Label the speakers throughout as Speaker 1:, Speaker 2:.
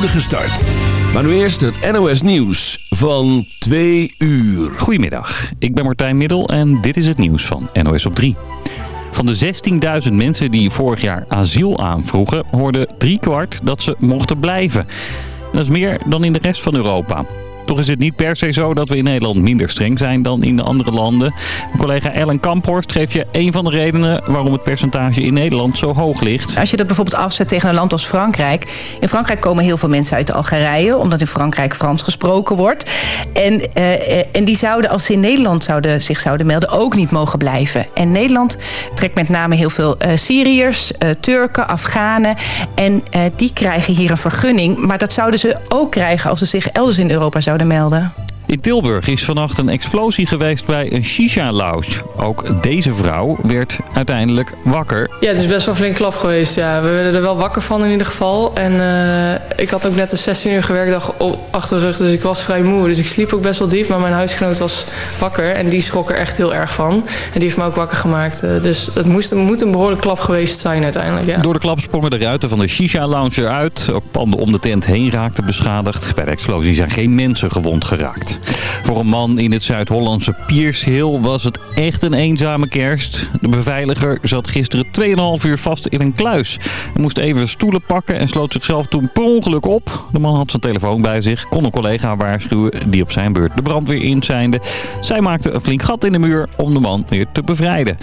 Speaker 1: start. Maar nu eerst het NOS Nieuws van 2 uur.
Speaker 2: Goedemiddag, ik ben Martijn Middel en dit is het nieuws van NOS op 3. Van de 16.000 mensen die vorig jaar asiel aanvroegen... hoorde driekwart dat ze mochten blijven. Dat is meer dan in de rest van Europa. Toch is het niet per se zo dat we in Nederland minder streng zijn dan in de andere landen. collega Ellen Kamphorst geeft je een van de redenen waarom het percentage in Nederland zo hoog ligt.
Speaker 3: Als je dat bijvoorbeeld afzet tegen een land als Frankrijk. In Frankrijk komen heel veel mensen uit Algerije, omdat in Frankrijk Frans gesproken wordt. En, uh, en die zouden, als ze in Nederland zouden, zich zouden melden, ook niet mogen blijven. En Nederland trekt met name heel veel uh, Syriërs, uh, Turken, Afghanen. En die krijgen hier een vergunning. Maar dat zouden ze ook krijgen als ze zich elders in Europa zouden melden.
Speaker 2: In Tilburg is vannacht een explosie geweest bij een shisha-lounge. Ook deze vrouw werd uiteindelijk wakker.
Speaker 4: Ja, het is best wel flink klap geweest. Ja. We werden er wel wakker van in ieder geval. En uh, ik had ook net een 16 uur werkdag achter de rug, dus ik was vrij moe. Dus ik sliep ook best wel diep, maar mijn huisgenoot was wakker. En die schrok er echt heel erg van. En die heeft me ook wakker gemaakt. Uh, dus het moest, moet een behoorlijk klap geweest zijn uiteindelijk. Ja.
Speaker 2: Door de klap sprongen de ruiten van de shisha-lounge eruit. Ook panden om de tent heen raakten beschadigd. Bij de explosie zijn geen mensen gewond geraakt. Voor een man in het Zuid-Hollandse Piershill was het echt een eenzame kerst. De beveiliger zat gisteren 2,5 uur vast in een kluis. Hij moest even stoelen pakken en sloot zichzelf toen per ongeluk op. De man had zijn telefoon bij zich, kon een collega waarschuwen die op zijn beurt de brandweer inseinde. Zij maakte een flink gat in de muur om de man weer te bevrijden.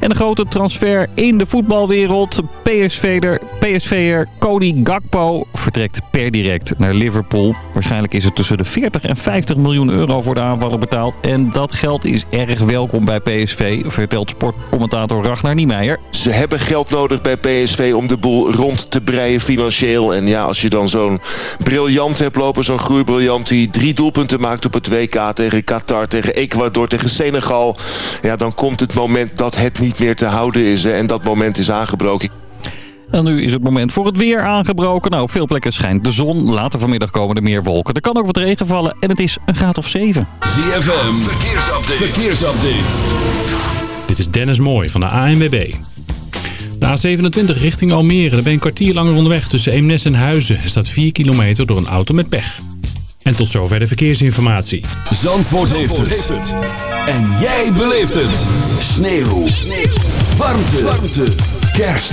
Speaker 2: En een grote transfer in de voetbalwereld. PSV'er, PSV'er Cody Gakpo vertrekt per direct naar Liverpool. Waarschijnlijk is het tussen de 40 en 50 miljoen euro voor de aanvaller betaald. En dat geld is erg welkom bij PSV, vertelt sportcommentator Ragnar Niemeyer.
Speaker 5: Ze hebben geld nodig bij PSV om de boel rond te breien financieel. En ja, als je dan zo'n briljant hebt lopen, zo'n groeibriljant... die drie doelpunten maakt op het WK tegen Qatar, tegen Ecuador, tegen Senegal... ja, dan komt het moment dat het niet meer te houden is. En dat moment is aangebroken.
Speaker 2: En nu is het moment voor het weer aangebroken. Nou, op veel plekken schijnt de zon. Later vanmiddag komen er meer wolken. Er kan ook wat regen vallen en het is een graad of 7.
Speaker 1: ZFM, verkeersupdate. verkeersupdate.
Speaker 6: Dit is Dennis Mooij van de ANWB. De A27 richting Almere. Daar ben je een kwartier langer onderweg tussen Eemnes en Huizen. Er staat 4 kilometer door een auto met pech. En tot zover de verkeersinformatie.
Speaker 1: Zandvoort, heeft, het. En jij beleeft het. Sneeuw. Sneeuw. Warmte. Warmte. Kerst.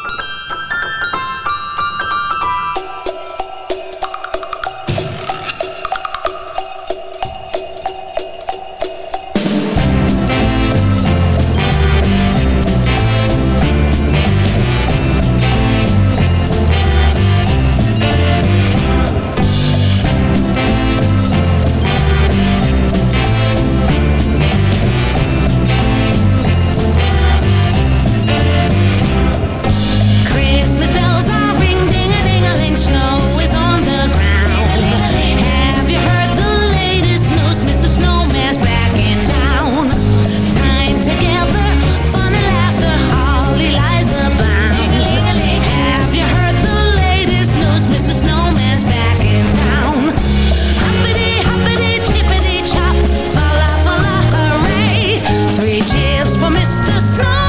Speaker 7: for
Speaker 1: Mr. Snow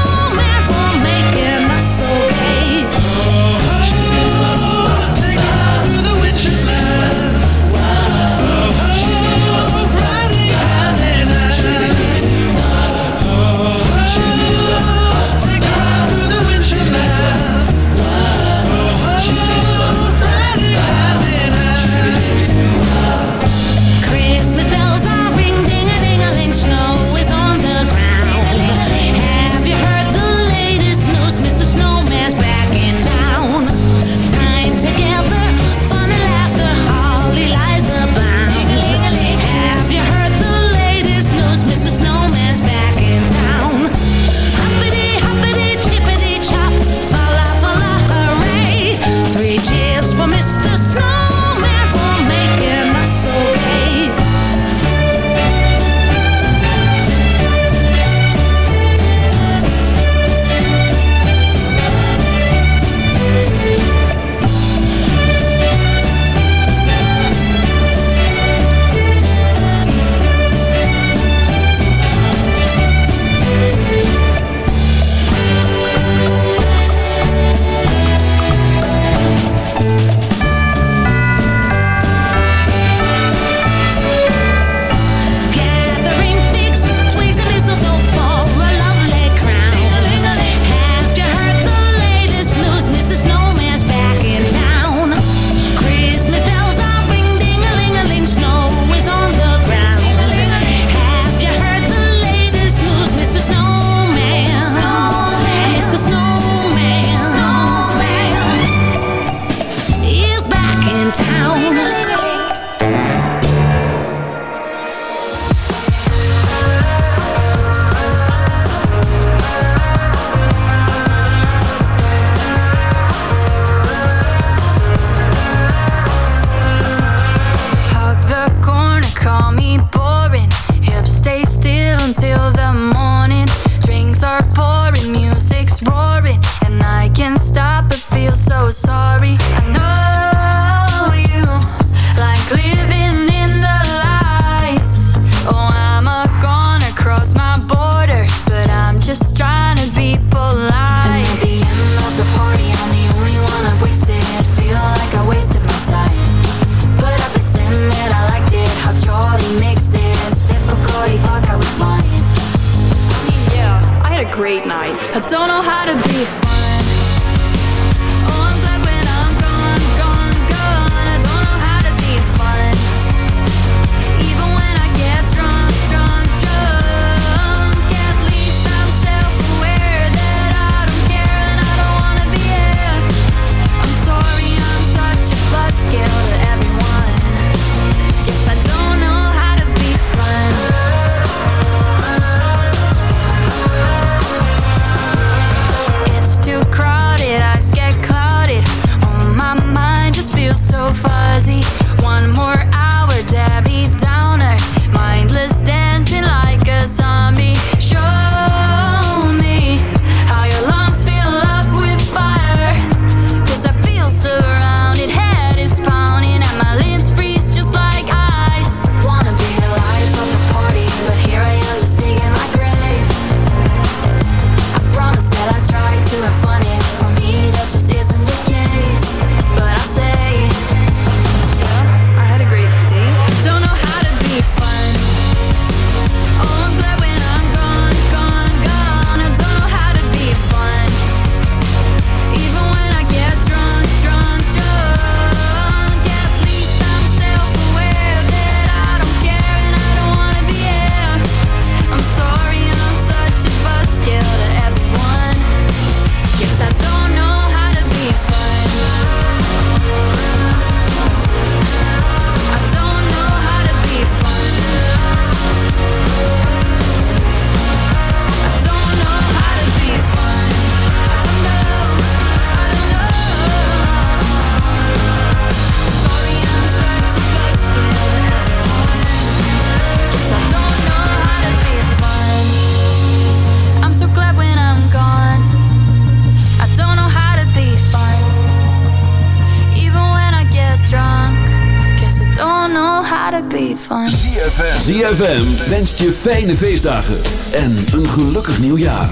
Speaker 1: je fijne feestdagen en een gelukkig nieuwjaar.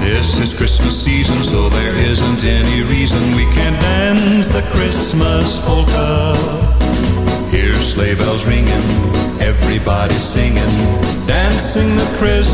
Speaker 8: This is Christmas season, so there isn't any reason we can't dance the Christmas polka. Hear sleigh bells ringing, everybody singing, dancing the Christmas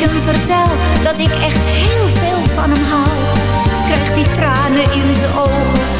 Speaker 7: ik hem vertel dat ik echt heel veel van hem hou. Krijgt die tranen in zijn ogen.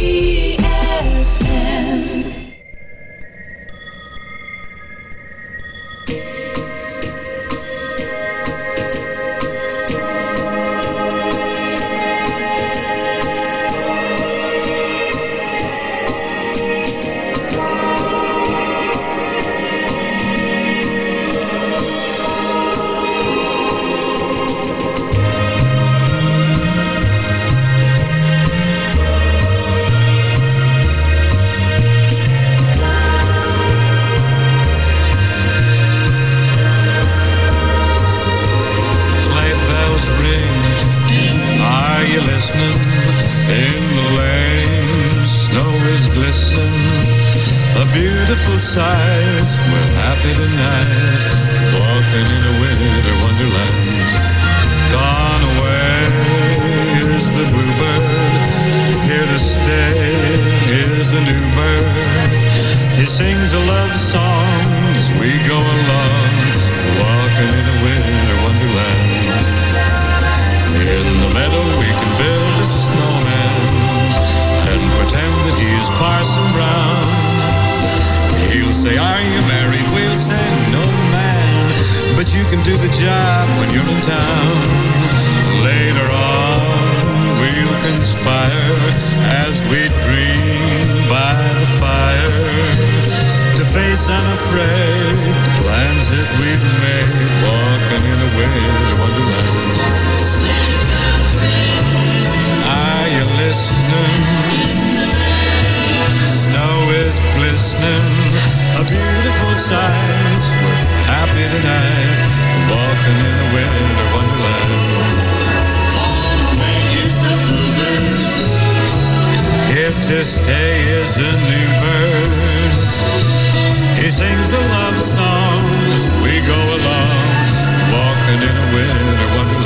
Speaker 9: walking in a winter wonderland.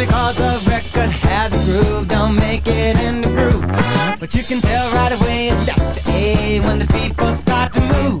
Speaker 10: because the record has a groove Don't make it in the groove But you can tell right away in Dr. A When the people start to move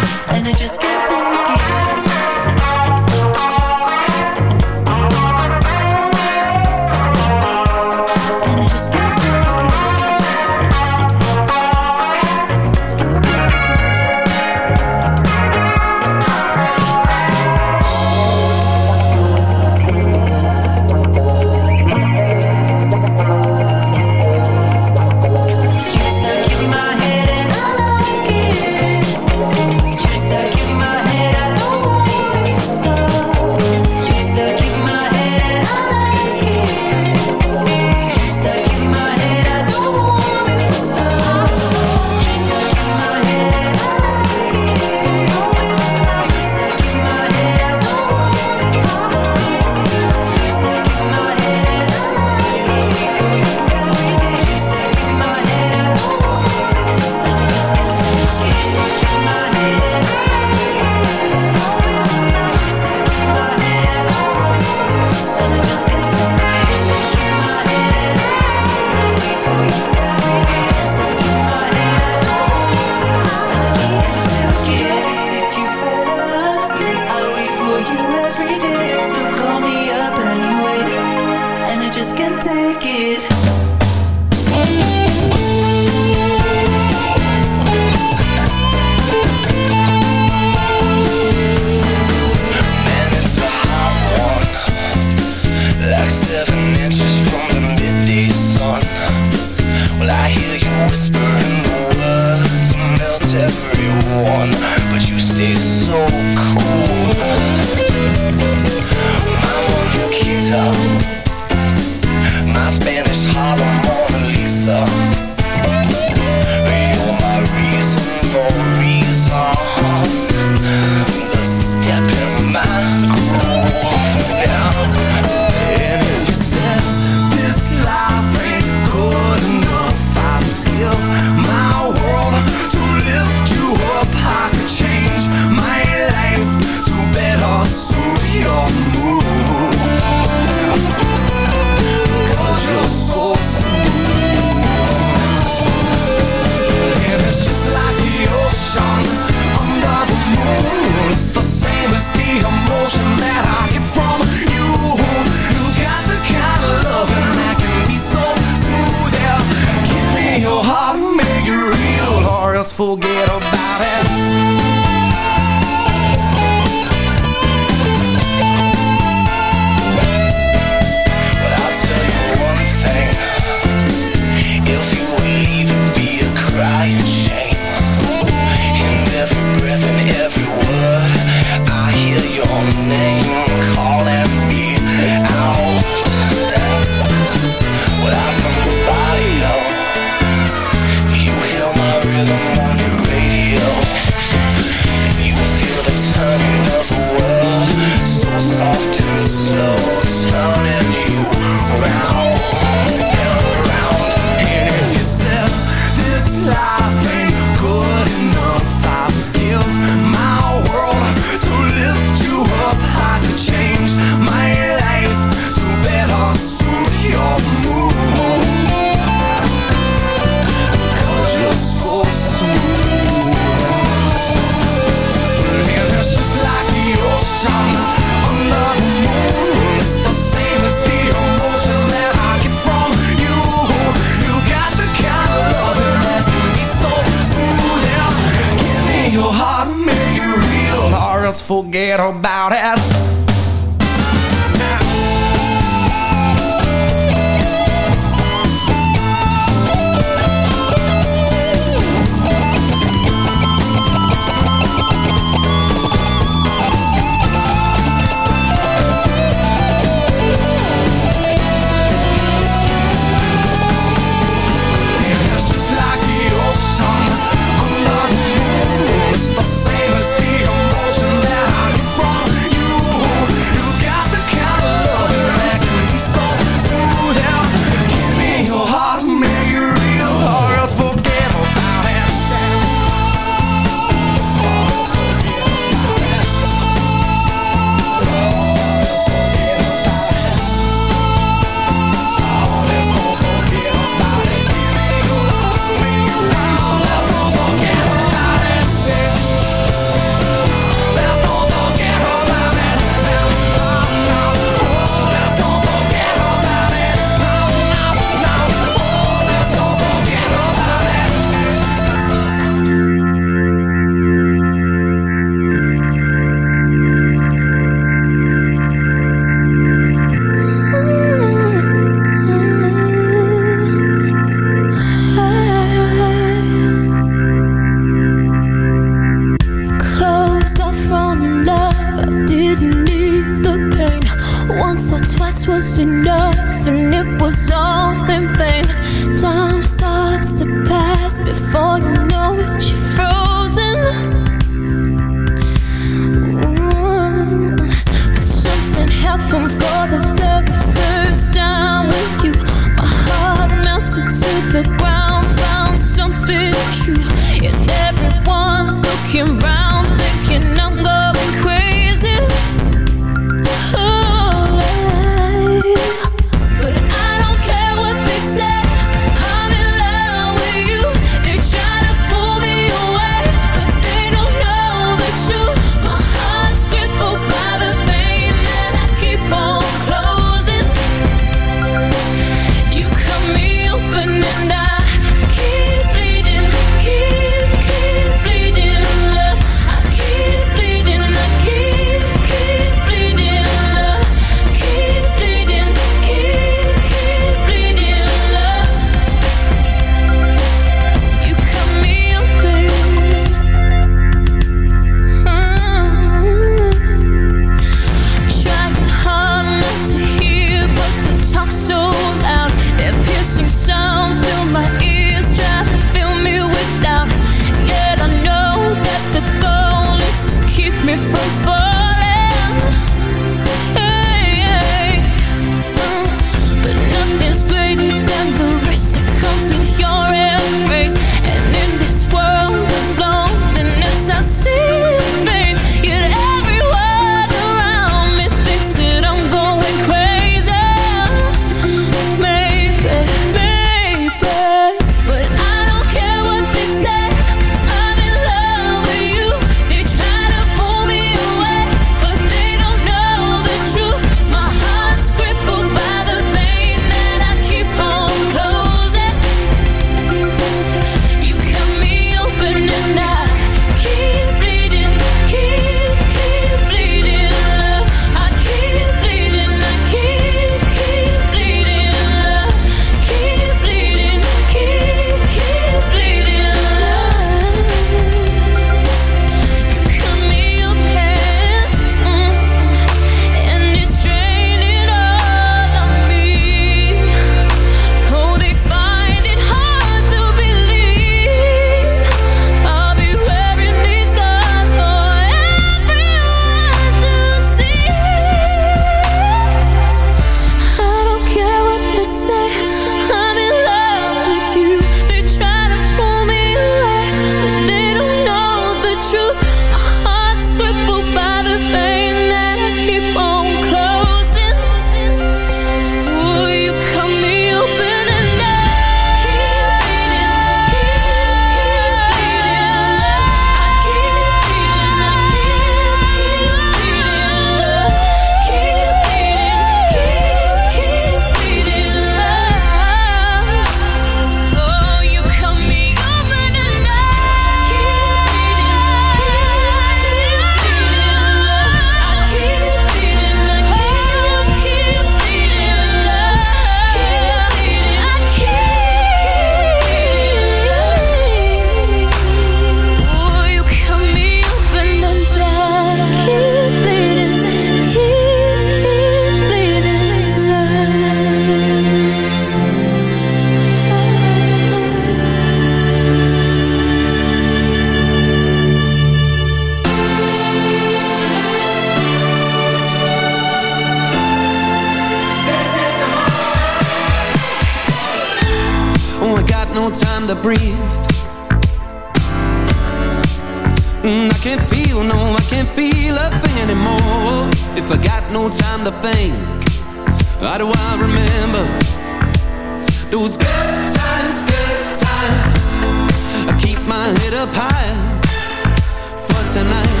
Speaker 10: for
Speaker 11: tonight.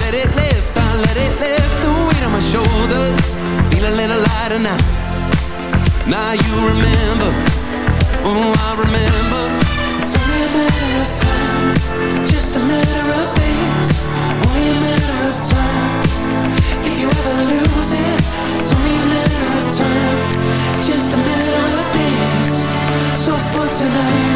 Speaker 11: Let it lift, I let it lift the weight on my shoulders. Feel a little lighter now. Now you remember, oh I remember. It's only a matter of time, just a matter of days. Only a matter of time, if you ever lose it It's only a matter of time, just a matter of days. So for tonight.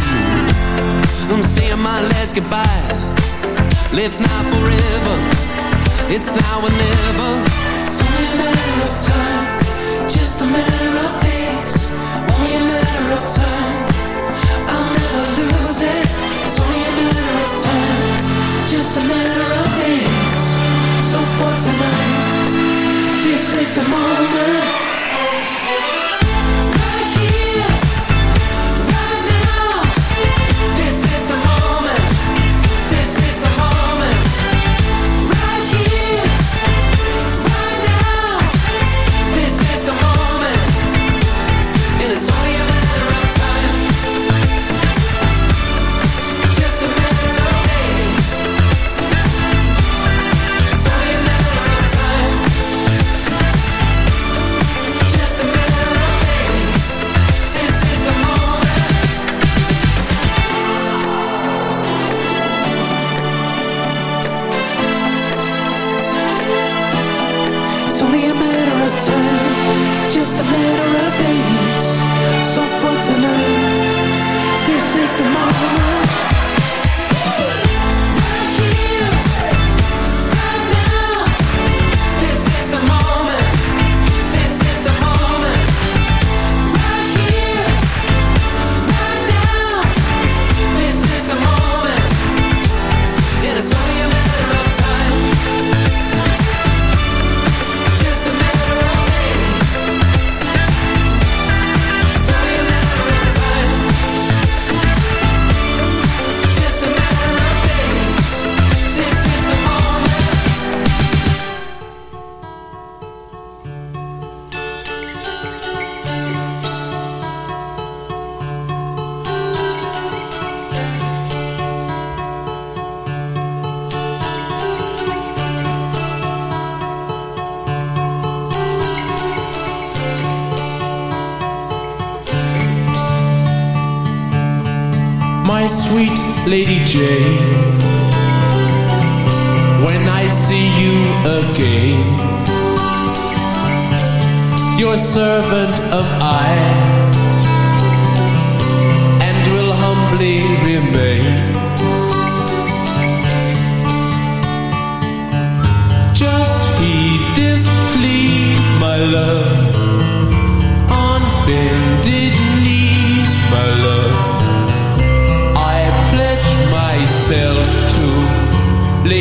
Speaker 11: my last goodbye. Live now forever. It's now or never. It's only a matter of time. Just a matter of days. Only a matter of time. I'll never lose it. It's only a matter of time. Just a matter of days. So for tonight This is the moment.
Speaker 12: change.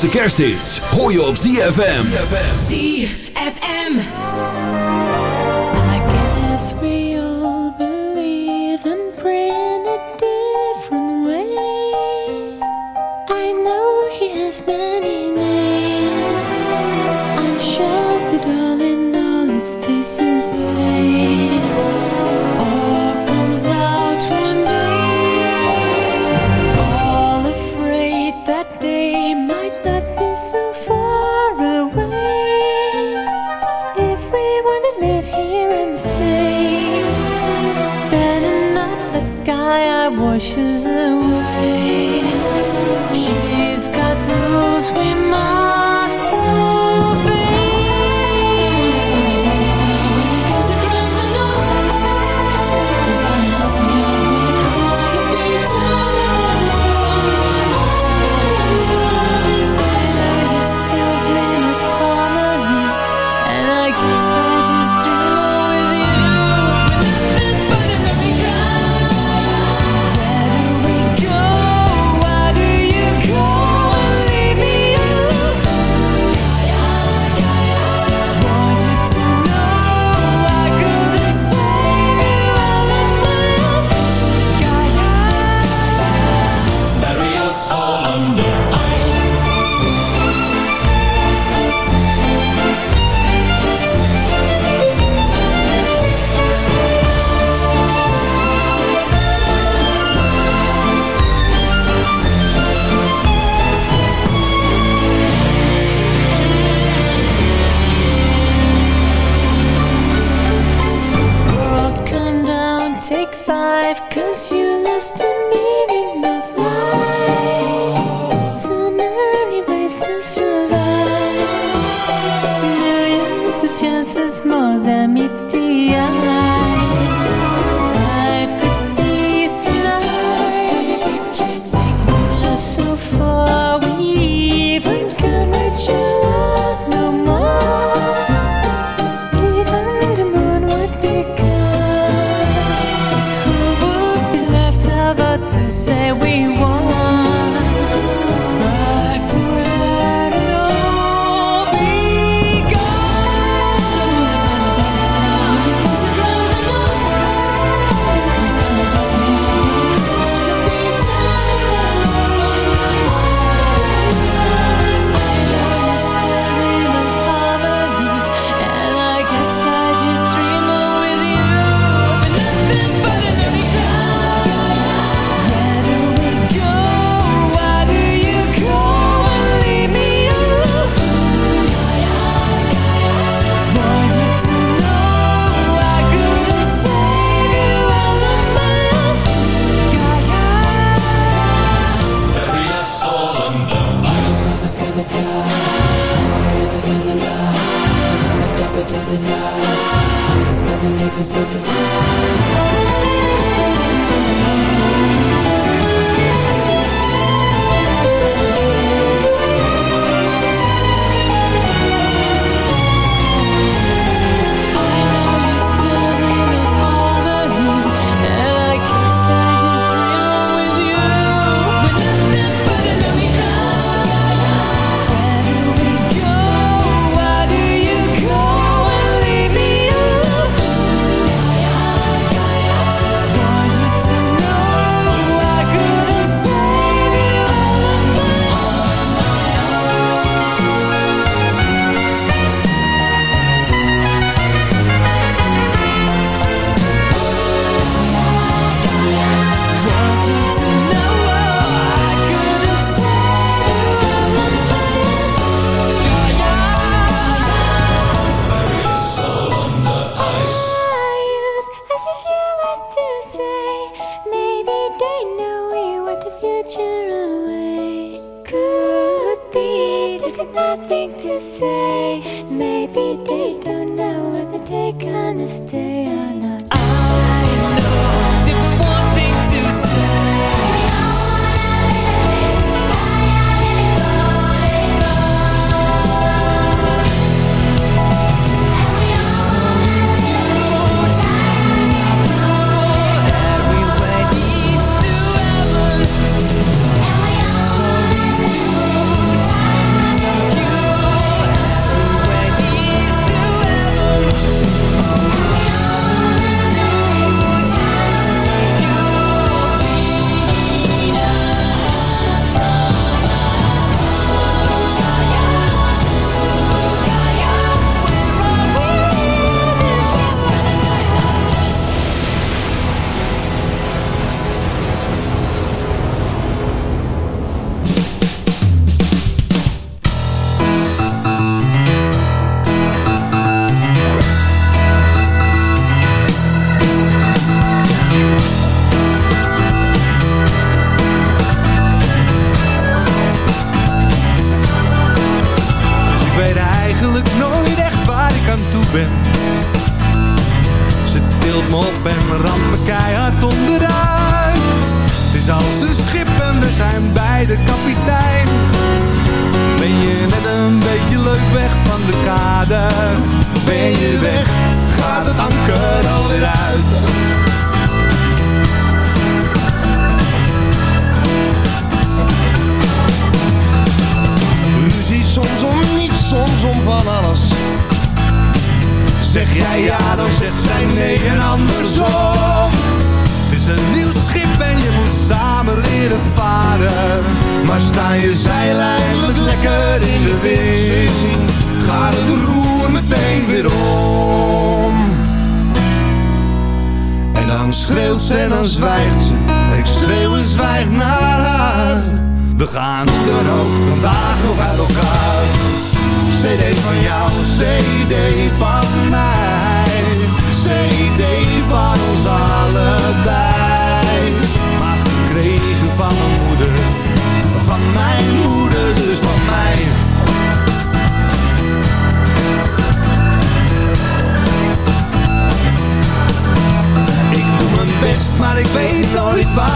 Speaker 1: Grootste kersthits hoor je op ZFM.
Speaker 9: ZFM.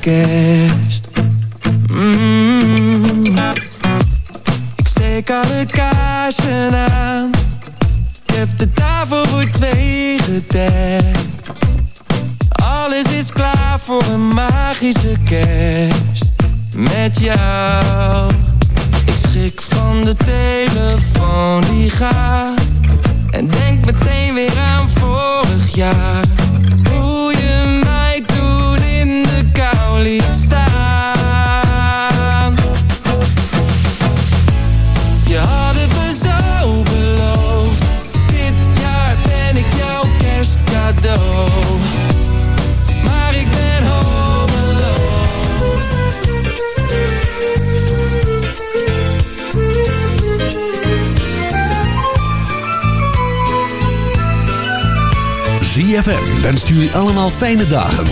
Speaker 11: que fijne dagen